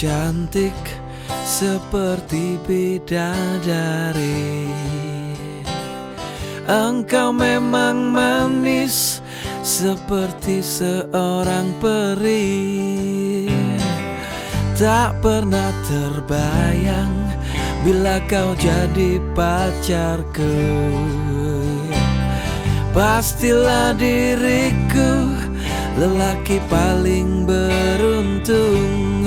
cantik seperti bidadari. Engkau memang manis seperti seorang peri. Tak pernah terbayang bila kau jadi pacarku. Pastilah diriku lelaki paling beruntung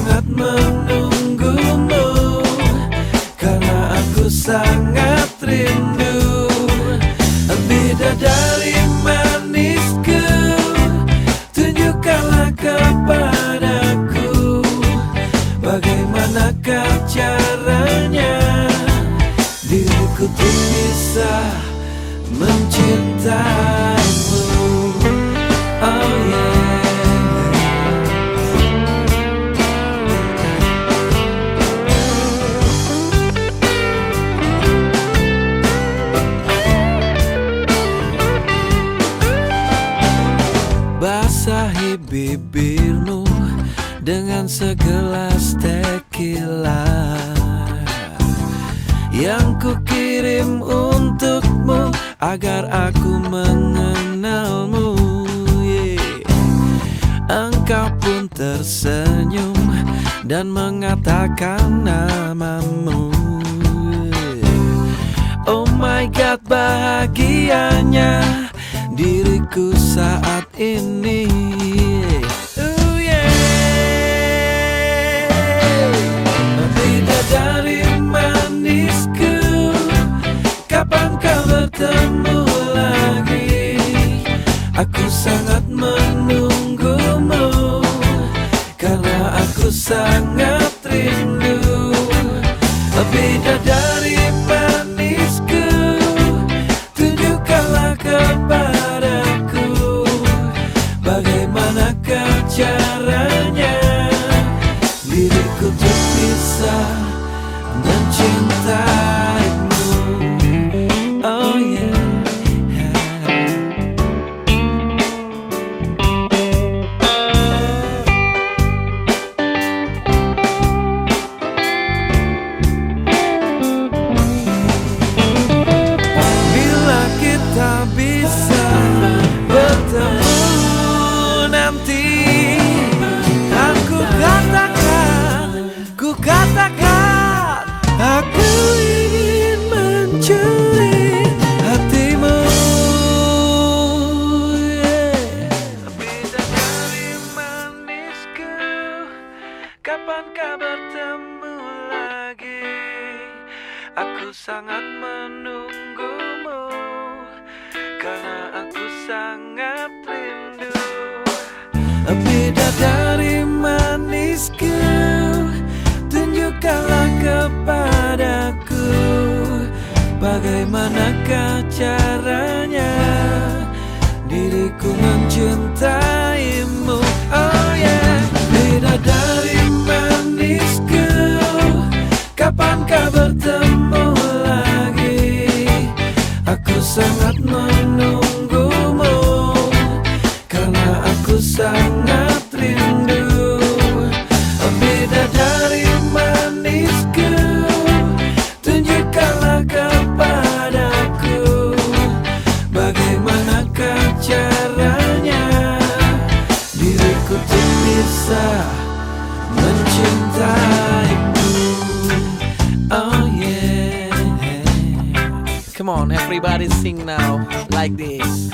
sangat menunggumu Karena aku sangat rindu. Bidadari manisku Tunjukkanlah kepadaku Bagaimanakah caranya. Diriku bisa mencintaimu. Oh yeah dengan segelas tequila Yang ku kirim untukmu agar aku mengenalmu. Yeah. Engkau pun tersenyum dan mengatakan namamu. Oh my god bahagianya diriku saat ini bertemu lagi. Aku sangat menunggumu. Karena aku sangat rindu. Bidadari Kapan kau bertemu lagi? Aku sangat menunggumu Karena aku sangat rindu. Bidadari manisku Tunjukkanlah kepadaku Bagaimanakah caranya Diriku mencintaimu. Oh yeah bisa mencintaimu Oh yeah Come on, everybody sing now like this.